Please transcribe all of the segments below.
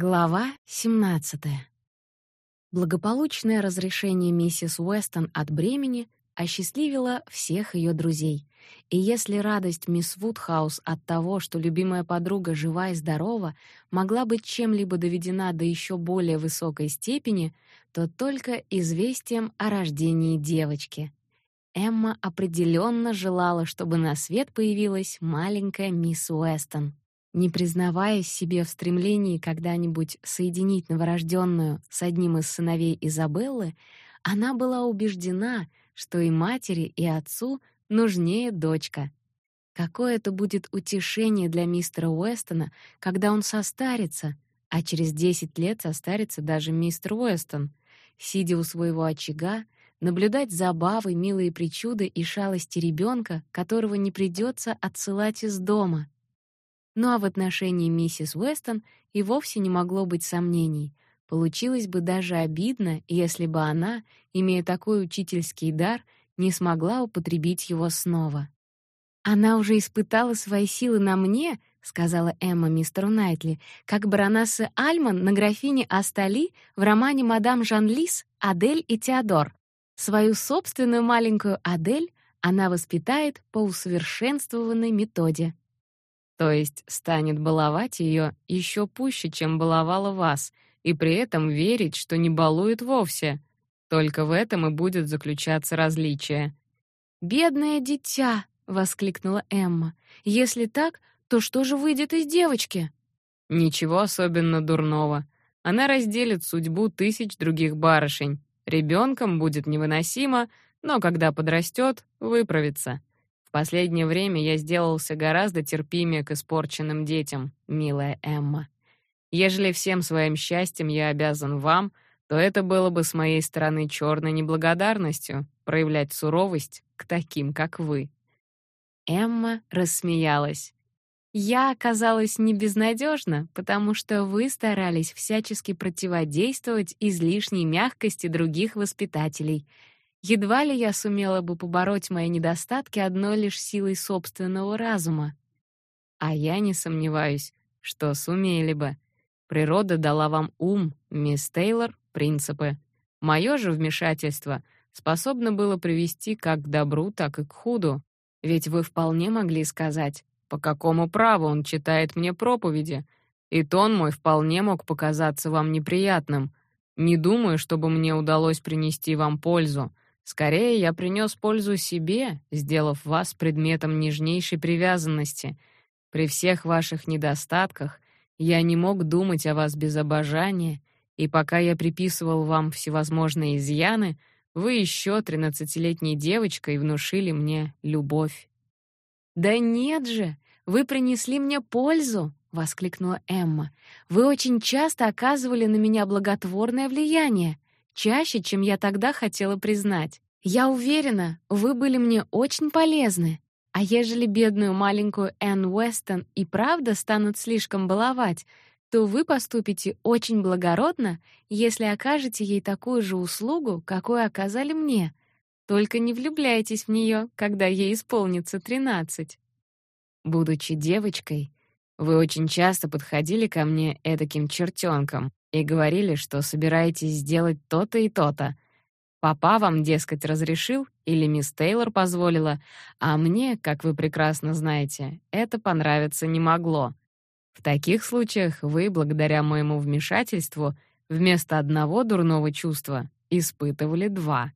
Глава 17. Благополучное разрешение миссис Уэстон от бремени осчастливило всех ее друзей. И если радость мисс Вудхаус от того, что любимая подруга жива и здорова, могла быть чем-либо доведена до еще более высокой степени, то только известием о рождении девочки. Эмма определенно желала, чтобы на свет появилась маленькая мисс Уэстон. Не признаваясь себе в стремлении когда-нибудь соединить новорожденную с одним из сыновей Изабеллы, она была убеждена, что и матери, и отцу нужнее дочка. Какое это будет утешение для мистера Уэстона, когда он состарится, а через 10 лет состарится даже мистер Уэстон, сидя у своего очага, наблюдать забавы, милые причуды и шалости ребенка, которого не придется отсылать из дома. Ну а в отношении миссис Уэстон и вовсе не могло быть сомнений. Получилось бы даже обидно, если бы она, имея такой учительский дар, не смогла употребить его снова. Она уже испытала свои силы на мне, сказала Эмма мистеру Найтли, как баронесса Альман на графине Астали в романе Мадам Жан-Лис Адель и Теодор. Свою собственную маленькую Адель она воспитает по усовершенствованной методе. То есть станет баловать ее еще пуще, чем баловала вас, и при этом верить, что не балует вовсе. Только в этом и будет заключаться различие. Бедное дитя, воскликнула Эмма. Если так, то что же выйдет из девочки? Ничего особенно дурного. Она разделит судьбу тысяч других барышень. Ребенком будет невыносимо, но когда подрастет, выправится. В последнее время я сделался гораздо терпимее к испорченным детям, милая Эмма. Ежели всем своим счастьем я обязан вам, то это было бы с моей стороны черной неблагодарностью проявлять суровость к таким, как вы. Эмма рассмеялась. Я оказалась не безнадежна, потому что вы старались всячески противодействовать излишней мягкости других воспитателей — Едва ли я сумела бы побороть мои недостатки одной лишь силой собственного разума. А я не сомневаюсь, что сумели бы. Природа дала вам ум, мисс Тейлор, принципы. Мое же вмешательство способно было привести как к добру, так и к худу. Ведь вы вполне могли сказать, по какому праву он читает мне проповеди, и тон мой вполне мог показаться вам неприятным. Не думаю, чтобы мне удалось принести вам пользу. Скорее, я принес пользу себе, сделав вас предметом нежнейшей привязанности. При всех ваших недостатках я не мог думать о вас без обожания, и пока я приписывал вам всевозможные изъяны, вы еще тринадцатилетней девочкой внушили мне любовь. Да нет же, вы принесли мне пользу, воскликнула Эмма. Вы очень часто оказывали на меня благотворное влияние чаще, чем я тогда хотела признать. Я уверена, вы были мне очень полезны. А ежели бедную маленькую Энн Уэстон и правда станут слишком баловать, то вы поступите очень благородно, если окажете ей такую же услугу, какую оказали мне. Только не влюбляйтесь в нее, когда ей исполнится тринадцать. Будучи девочкой, вы очень часто подходили ко мне эдаким чертенком и говорили, что собираетесь сделать то-то и то-то. Папа вам, дескать, разрешил или мисс Тейлор позволила, а мне, как вы прекрасно знаете, это понравиться не могло. В таких случаях вы, благодаря моему вмешательству, вместо одного дурного чувства испытывали два.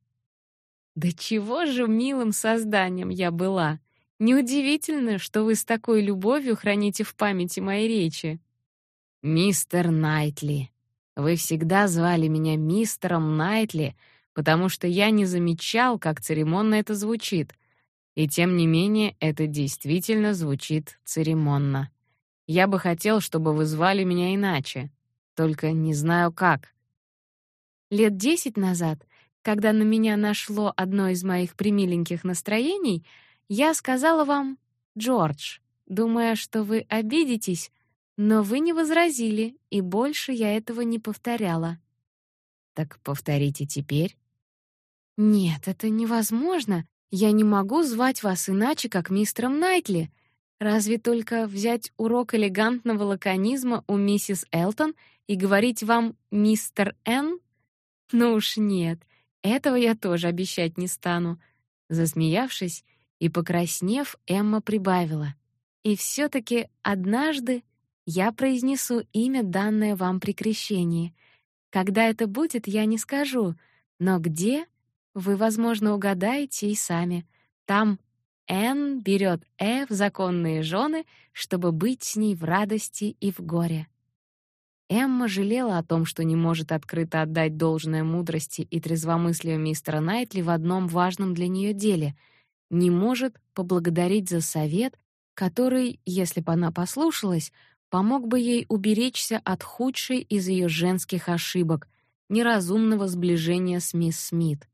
Да чего же милым созданием я была! Неудивительно, что вы с такой любовью храните в памяти мои речи. Мистер Найтли, вы всегда звали меня мистером Найтли, потому что я не замечал, как церемонно это звучит. И тем не менее, это действительно звучит церемонно. Я бы хотел, чтобы вы звали меня иначе, только не знаю как. Лет десять назад, когда на меня нашло одно из моих примиленьких настроений, я сказала вам «Джордж», думая, что вы обидитесь, но вы не возразили, и больше я этого не повторяла. Так повторите теперь. Нет, это невозможно. Я не могу звать вас иначе, как мистером Найтли. Разве только взять урок элегантного лаконизма у миссис Элтон и говорить вам «мистер Н»? Ну уж нет, этого я тоже обещать не стану. Засмеявшись и покраснев, Эмма прибавила: "И все таки однажды я произнесу имя, данное вам при крещении. Когда это будет, я не скажу, но где вы, возможно, угадаете и сами. Там Н берет Э в законные жены, чтобы быть с ней в радости и в горе. Эмма жалела о том, что не может открыто отдать должное мудрости и трезвомыслию мистера Найтли в одном важном для нее деле. Не может поблагодарить за совет, который, если бы она послушалась, помог бы ей уберечься от худшей из ее женских ошибок неразумного сближения с мисс Смит.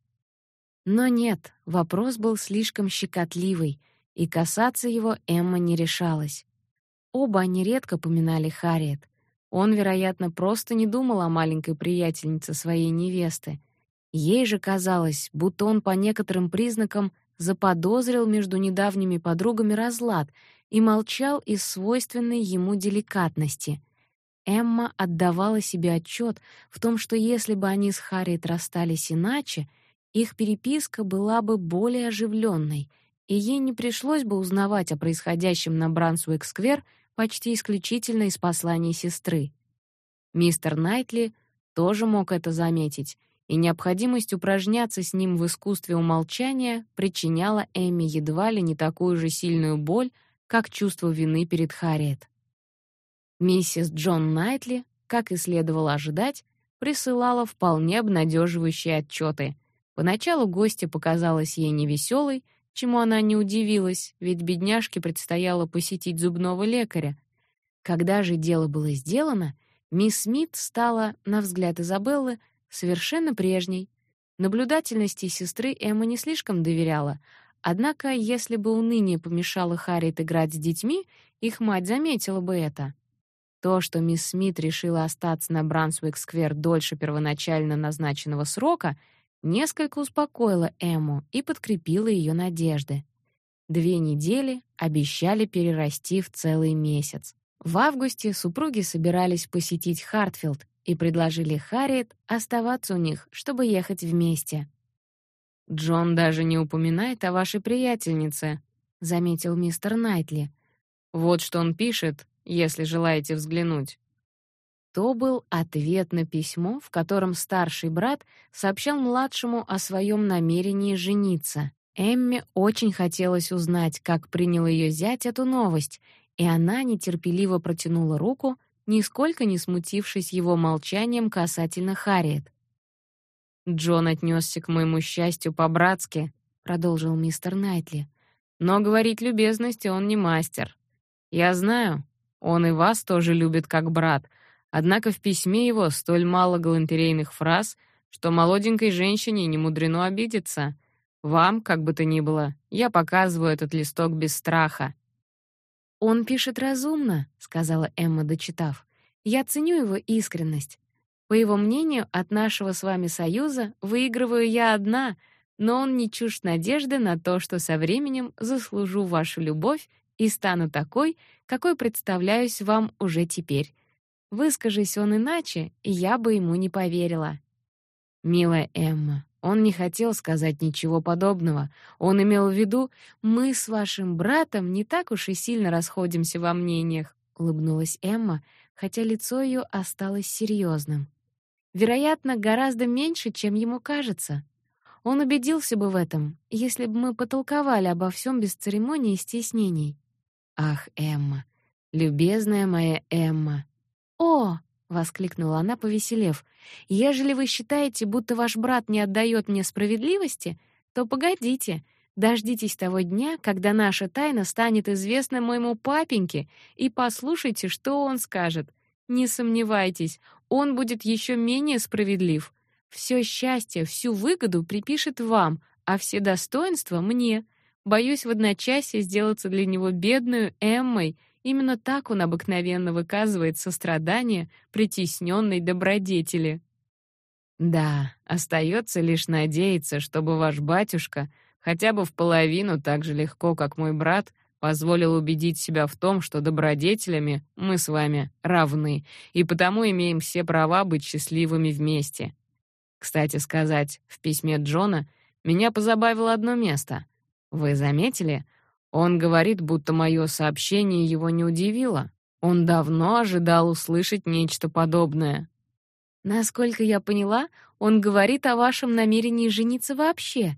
Но нет, вопрос был слишком щекотливый, и касаться его Эмма не решалась. Оба они редко поминали Харриет. Он, вероятно, просто не думал о маленькой приятельнице своей невесты. Ей же казалось, будто он по некоторым признакам заподозрил между недавними подругами разлад и молчал из свойственной ему деликатности. Эмма отдавала себе отчет в том, что если бы они с Харриет расстались иначе, их переписка была бы более оживленной, и ей не пришлось бы узнавать о происходящем на Брансуик-сквер почти исключительно из посланий сестры. Мистер Найтли тоже мог это заметить, и необходимость упражняться с ним в искусстве умолчания причиняла Эмми едва ли не такую же сильную боль, как чувство вины перед Харриет. Миссис Джон Найтли, как и следовало ожидать, присылала вполне обнадеживающие отчеты — Поначалу гостья показалась ей невеселой, чему она не удивилась, ведь бедняжке предстояло посетить зубного лекаря. Когда же дело было сделано, мисс Смит стала, на взгляд Изабеллы, совершенно прежней. Наблюдательности сестры Эмма не слишком доверяла, однако если бы уныние помешало Харриет играть с детьми, их мать заметила бы это. То, что мисс Смит решила остаться на Брансуик-сквер дольше первоначально назначенного срока — несколько успокоила Эму и подкрепила ее надежды. Две недели обещали перерасти в целый месяц. В августе супруги собирались посетить Хартфилд и предложили Харриет оставаться у них, чтобы ехать вместе. «Джон даже не упоминает о вашей приятельнице», — заметил мистер Найтли. «Вот что он пишет, если желаете взглянуть». То был ответ на письмо, в котором старший брат сообщал младшему о своем намерении жениться. Эмме очень хотелось узнать, как принял ее зять эту новость, и она нетерпеливо протянула руку, нисколько не смутившись его молчанием касательно Харриет. «Джон отнесся к моему счастью по-братски», — продолжил мистер Найтли. «Но говорить любезности он не мастер. Я знаю, он и вас тоже любит как брат, Однако в письме его столь мало галантерейных фраз, что молоденькой женщине не мудрено обидеться. Вам, как бы то ни было, я показываю этот листок без страха. Он пишет разумно, сказала Эмма, дочитав. Я ценю его искренность. По его мнению, от нашего с вами союза выигрываю я одна, но он не чужд надежды на то, что со временем заслужу вашу любовь и стану такой, какой представляюсь вам уже теперь. Выскажись он иначе, и я бы ему не поверила. Милая Эмма, он не хотел сказать ничего подобного. Он имел в виду, мы с вашим братом не так уж и сильно расходимся во мнениях, улыбнулась Эмма, хотя лицо ее осталось серьезным. Вероятно, гораздо меньше, чем ему кажется. Он убедился бы в этом, если бы мы потолковали обо всем без церемоний и стеснений. Ах, Эмма, любезная моя Эмма, «О!» — воскликнула она, повеселев. «Ежели вы считаете, будто ваш брат не отдает мне справедливости, то погодите, дождитесь того дня, когда наша тайна станет известна моему папеньке, и послушайте, что он скажет. Не сомневайтесь, он будет еще менее справедлив. Все счастье, всю выгоду припишет вам, а все достоинства — мне. Боюсь в одночасье сделаться для него бедную Эммой — Именно так он обыкновенно выказывает сострадание притесненной добродетели. Да, остается лишь надеяться, чтобы ваш батюшка хотя бы в половину так же легко, как мой брат, позволил убедить себя в том, что добродетелями мы с вами равны, и потому имеем все права быть счастливыми вместе. Кстати сказать, в письме Джона меня позабавило одно место. Вы заметили? Он говорит, будто мое сообщение его не удивило. Он давно ожидал услышать нечто подобное. Насколько я поняла, он говорит о вашем намерении жениться вообще.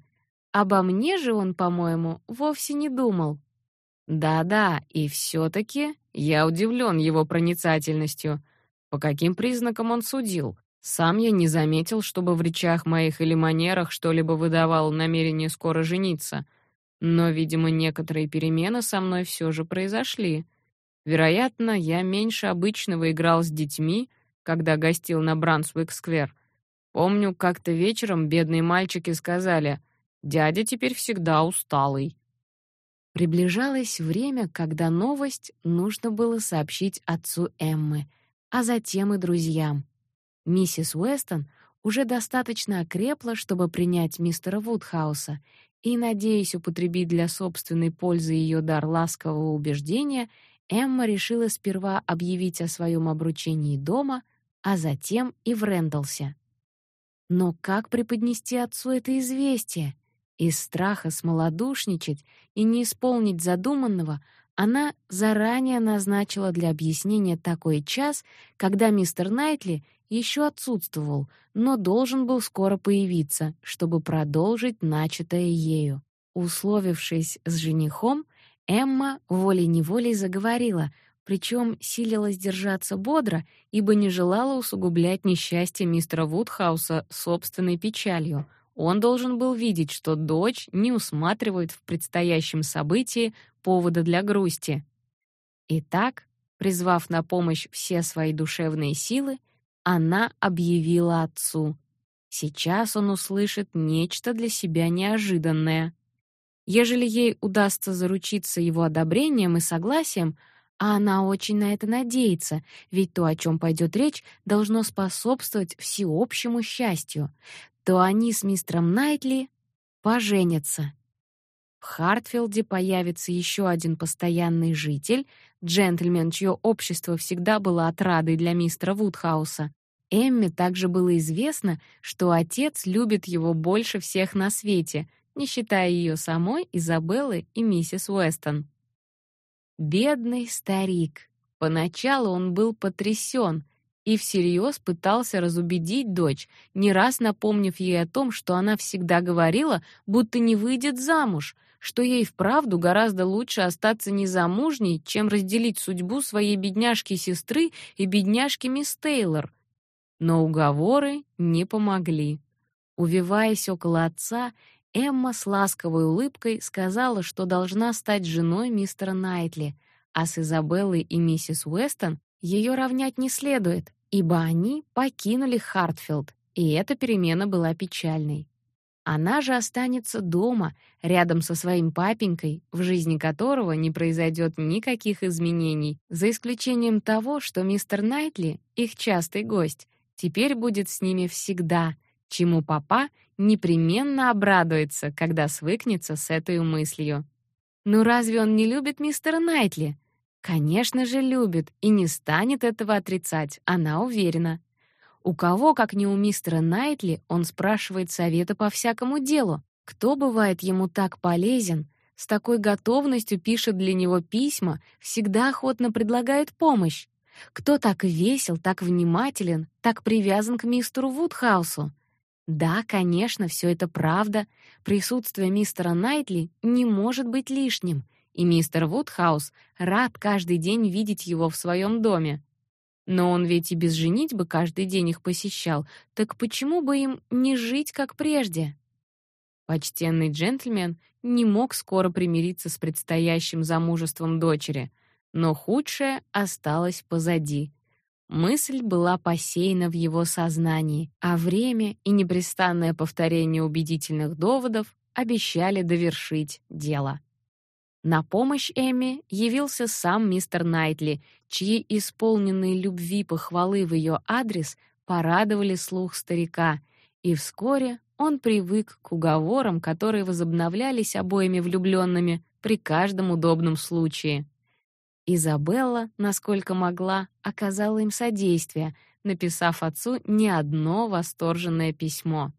Обо мне же он, по-моему, вовсе не думал. Да-да, и все таки я удивлен его проницательностью. По каким признакам он судил? Сам я не заметил, чтобы в речах моих или манерах что-либо выдавало намерение скоро жениться. Но, видимо, некоторые перемены со мной все же произошли. Вероятно, я меньше обычного играл с детьми, когда гостил на Брансвик-сквер. Помню, как-то вечером бедные мальчики сказали: "Дядя теперь всегда усталый". Приближалось время, когда новость нужно было сообщить отцу Эммы, а затем и друзьям. Миссис Уэстон уже достаточно окрепла, чтобы принять мистера Вудхауса, и, надеясь употребить для собственной пользы ее дар ласкового убеждения, Эмма решила сперва объявить о своем обручении дома, а затем и в Рэндалсе. Но как преподнести отцу это известие? Из страха смолодушничать и не исполнить задуманного она заранее назначила для объяснения такой час, когда мистер Найтли еще отсутствовал, но должен был скоро появиться, чтобы продолжить начатое ею. Условившись с женихом, Эмма волей-неволей заговорила, причем силилась держаться бодро, ибо не желала усугублять несчастье мистера Вудхауса собственной печалью. Он должен был видеть, что дочь не усматривает в предстоящем событии повода для грусти. Итак, призвав на помощь все свои душевные силы, она объявила отцу. Сейчас он услышит нечто для себя неожиданное. Ежели ей удастся заручиться его одобрением и согласием, а она очень на это надеется, ведь то, о чем пойдет речь, должно способствовать всеобщему счастью, то они с мистером Найтли поженятся. В Хартфилде появится еще один постоянный житель, джентльмен, чье общество всегда было отрадой для мистера Вудхауса. Эмме также было известно, что отец любит его больше всех на свете, не считая ее самой, Изабеллы и миссис Уэстон. Бедный старик. Поначалу он был потрясен, и всерьез пытался разубедить дочь, не раз напомнив ей о том, что она всегда говорила, будто не выйдет замуж, что ей вправду гораздо лучше остаться незамужней, чем разделить судьбу своей бедняжки-сестры и бедняжки мисс Тейлор. Но уговоры не помогли. Увиваясь около отца, Эмма с ласковой улыбкой сказала, что должна стать женой мистера Найтли, а с Изабеллой и миссис Уэстон ее равнять не следует, ибо они покинули Хартфилд, и эта перемена была печальной. Она же останется дома, рядом со своим папенькой, в жизни которого не произойдет никаких изменений, за исключением того, что мистер Найтли, их частый гость, теперь будет с ними всегда, чему папа непременно обрадуется, когда свыкнется с этой мыслью. Ну разве он не любит мистера Найтли? Конечно же, любит и не станет этого отрицать, она уверена. У кого, как не у мистера Найтли, он спрашивает совета по всякому делу. Кто бывает ему так полезен, с такой готовностью пишет для него письма, всегда охотно предлагает помощь? Кто так весел, так внимателен, так привязан к мистеру Вудхаусу? Да, конечно, все это правда. Присутствие мистера Найтли не может быть лишним — и мистер Вудхаус рад каждый день видеть его в своем доме. Но он ведь и без женитьбы каждый день их посещал, так почему бы им не жить как прежде? Почтенный джентльмен не мог скоро примириться с предстоящим замужеством дочери, но худшее осталось позади. Мысль была посеяна в его сознании, а время и непрестанное повторение убедительных доводов обещали довершить дело. На помощь Эми явился сам мистер Найтли, чьи исполненные любви похвалы в ее адрес порадовали слух старика, и вскоре он привык к уговорам, которые возобновлялись обоими влюбленными, при каждом удобном случае. Изабелла, насколько могла, оказала им содействие, написав отцу не одно восторженное письмо.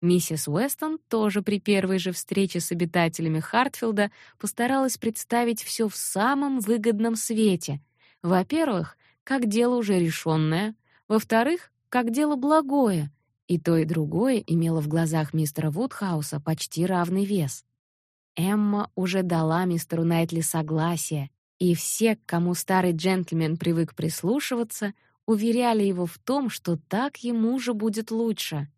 Миссис Уэстон тоже при первой же встрече с обитателями Хартфилда постаралась представить все в самом выгодном свете. Во-первых, как дело уже решенное, во-вторых, как дело благое, и то и другое имело в глазах мистера Вудхауса почти равный вес. Эмма уже дала мистеру Найтли согласие, и все, к кому старый джентльмен привык прислушиваться, уверяли его в том, что так ему же будет лучше.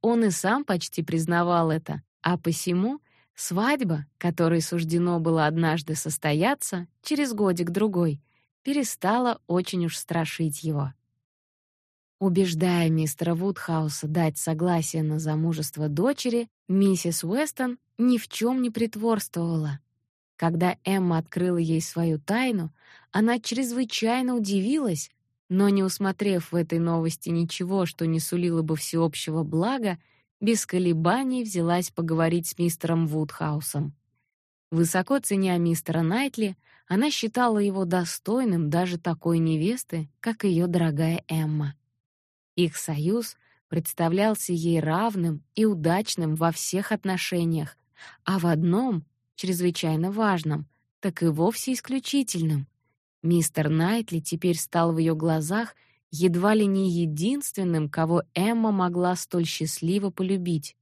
Он и сам почти признавал это, а посему свадьба, которой суждено было однажды состояться, через годик-другой, перестала очень уж страшить его. Убеждая мистера Вудхауса дать согласие на замужество дочери, миссис Уэстон ни в чем не притворствовала. Когда Эмма открыла ей свою тайну, она чрезвычайно удивилась, но не усмотрев в этой новости ничего, что не сулило бы всеобщего блага, без колебаний взялась поговорить с мистером Вудхаусом. Высоко ценя мистера Найтли, она считала его достойным даже такой невесты, как ее дорогая Эмма. Их союз представлялся ей равным и удачным во всех отношениях, а в одном, чрезвычайно важном, так и вовсе исключительным. Мистер Найтли теперь стал в ее глазах едва ли не единственным, кого Эмма могла столь счастливо полюбить.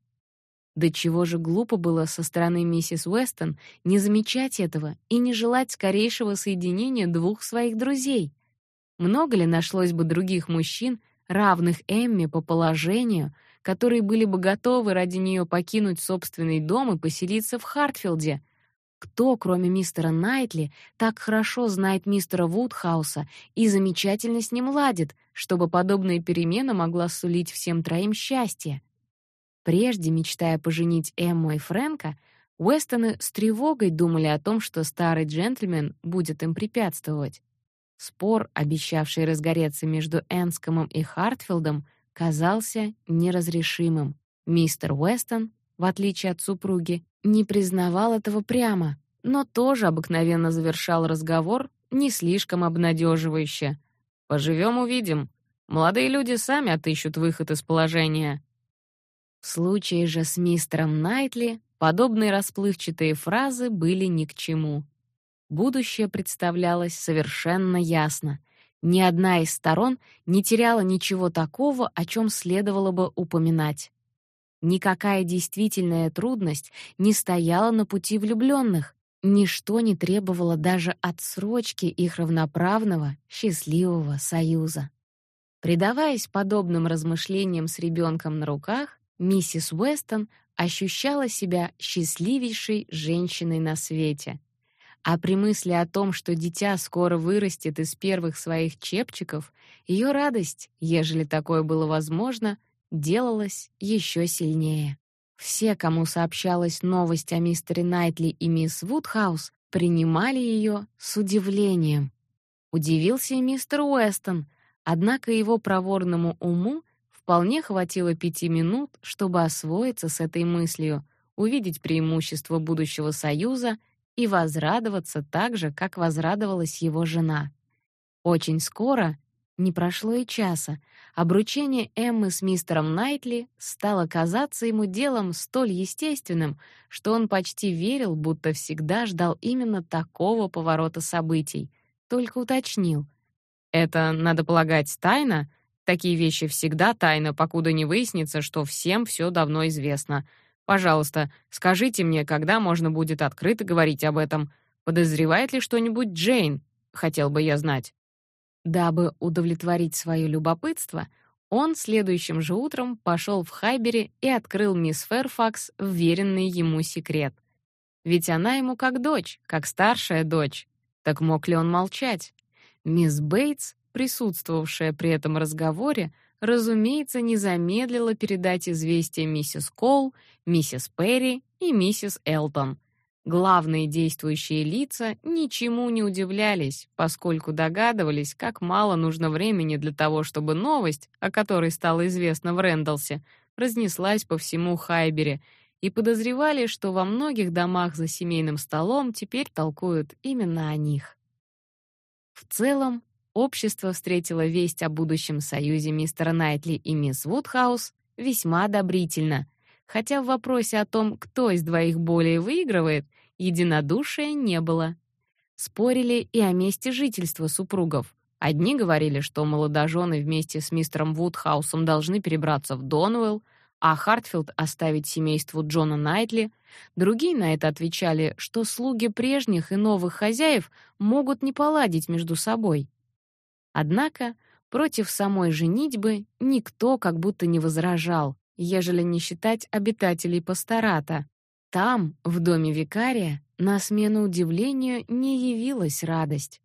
До чего же глупо было со стороны миссис Уэстон не замечать этого и не желать скорейшего соединения двух своих друзей. Много ли нашлось бы других мужчин, равных Эмме по положению, которые были бы готовы ради нее покинуть собственный дом и поселиться в Хартфилде — кто, кроме мистера Найтли, так хорошо знает мистера Вудхауса и замечательно с ним ладит, чтобы подобная перемена могла сулить всем троим счастье? Прежде, мечтая поженить Эмму и Фрэнка, Уэстоны с тревогой думали о том, что старый джентльмен будет им препятствовать. Спор, обещавший разгореться между Энскомом и Хартфилдом, казался неразрешимым. Мистер Уэстон, в отличие от супруги, не признавал этого прямо, но тоже обыкновенно завершал разговор не слишком обнадеживающе. Поживем увидим. Молодые люди сами отыщут выход из положения. В случае же с мистером Найтли подобные расплывчатые фразы были ни к чему. Будущее представлялось совершенно ясно. Ни одна из сторон не теряла ничего такого, о чем следовало бы упоминать. Никакая действительная трудность не стояла на пути влюбленных. Ничто не требовало даже отсрочки их равноправного, счастливого союза. Предаваясь подобным размышлениям с ребенком на руках, миссис Уэстон ощущала себя счастливейшей женщиной на свете. А при мысли о том, что дитя скоро вырастет из первых своих чепчиков, ее радость, ежели такое было возможно, делалось еще сильнее. Все, кому сообщалась новость о мистере Найтли и мисс Вудхаус, принимали ее с удивлением. Удивился и мистер Уэстон, однако его проворному уму вполне хватило пяти минут, чтобы освоиться с этой мыслью, увидеть преимущество будущего союза и возрадоваться так же, как возрадовалась его жена. Очень скоро не прошло и часа. Обручение Эммы с мистером Найтли стало казаться ему делом столь естественным, что он почти верил, будто всегда ждал именно такого поворота событий. Только уточнил: "Это, надо полагать, тайна? Такие вещи всегда тайна, покуда не выяснится, что всем все давно известно. Пожалуйста, скажите мне, когда можно будет открыто говорить об этом? Подозревает ли что-нибудь Джейн? Хотел бы я знать". Дабы удовлетворить свое любопытство, он следующим же утром пошел в Хайбери и открыл мисс Фэрфакс вверенный ему секрет. Ведь она ему как дочь, как старшая дочь. Так мог ли он молчать? Мисс Бейтс, присутствовавшая при этом разговоре, разумеется, не замедлила передать известие миссис Кол, миссис Перри и миссис Элтон. Главные действующие лица ничему не удивлялись, поскольку догадывались, как мало нужно времени для того, чтобы новость, о которой стало известно в Рэндалсе, разнеслась по всему Хайбере, и подозревали, что во многих домах за семейным столом теперь толкуют именно о них. В целом, общество встретило весть о будущем союзе мистера Найтли и мисс Вудхаус весьма одобрительно, хотя в вопросе о том, кто из двоих более выигрывает, единодушия не было. Спорили и о месте жительства супругов. Одни говорили, что молодожены вместе с мистером Вудхаусом должны перебраться в Донуэлл, а Хартфилд оставить семейству Джона Найтли. Другие на это отвечали, что слуги прежних и новых хозяев могут не поладить между собой. Однако против самой женитьбы никто как будто не возражал, ежели не считать обитателей пастората. Там, в доме викария, на смену удивлению не явилась радость.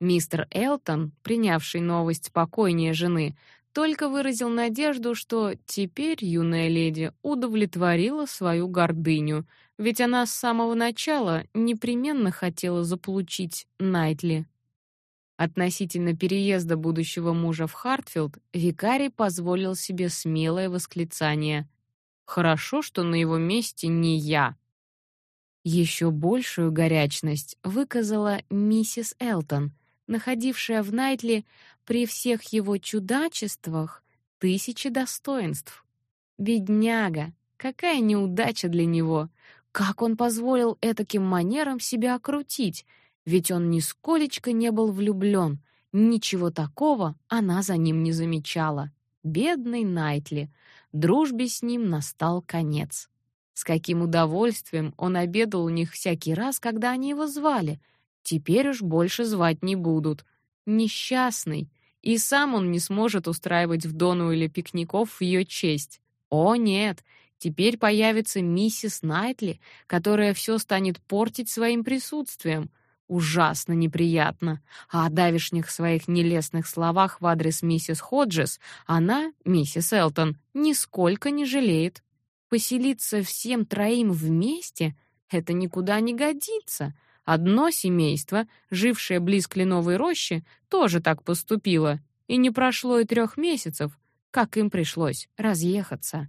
Мистер Элтон, принявший новость спокойнее жены, только выразил надежду, что теперь юная леди удовлетворила свою гордыню, ведь она с самого начала непременно хотела заполучить Найтли. Относительно переезда будущего мужа в Хартфилд викарий позволил себе смелое восклицание: "Хорошо, что на его месте не я". Еще большую горячность выказала миссис Элтон, находившая в Найтли при всех его чудачествах тысячи достоинств. Бедняга, какая неудача для него! Как он позволил этаким манерам себя окрутить? Ведь он нисколечко не был влюблен. Ничего такого она за ним не замечала. Бедный Найтли. Дружбе с ним настал конец. С каким удовольствием он обедал у них всякий раз, когда они его звали. Теперь уж больше звать не будут. Несчастный, и сам он не сможет устраивать в Дону или пикников в ее честь. О нет, теперь появится миссис Найтли, которая все станет портить своим присутствием. Ужасно неприятно. А о давешних своих нелестных словах в адрес миссис Ходжес она, миссис Элтон, нисколько не жалеет. Поселиться всем троим вместе — это никуда не годится. Одно семейство, жившее близ кленовой рощи, тоже так поступило, и не прошло и трех месяцев, как им пришлось разъехаться.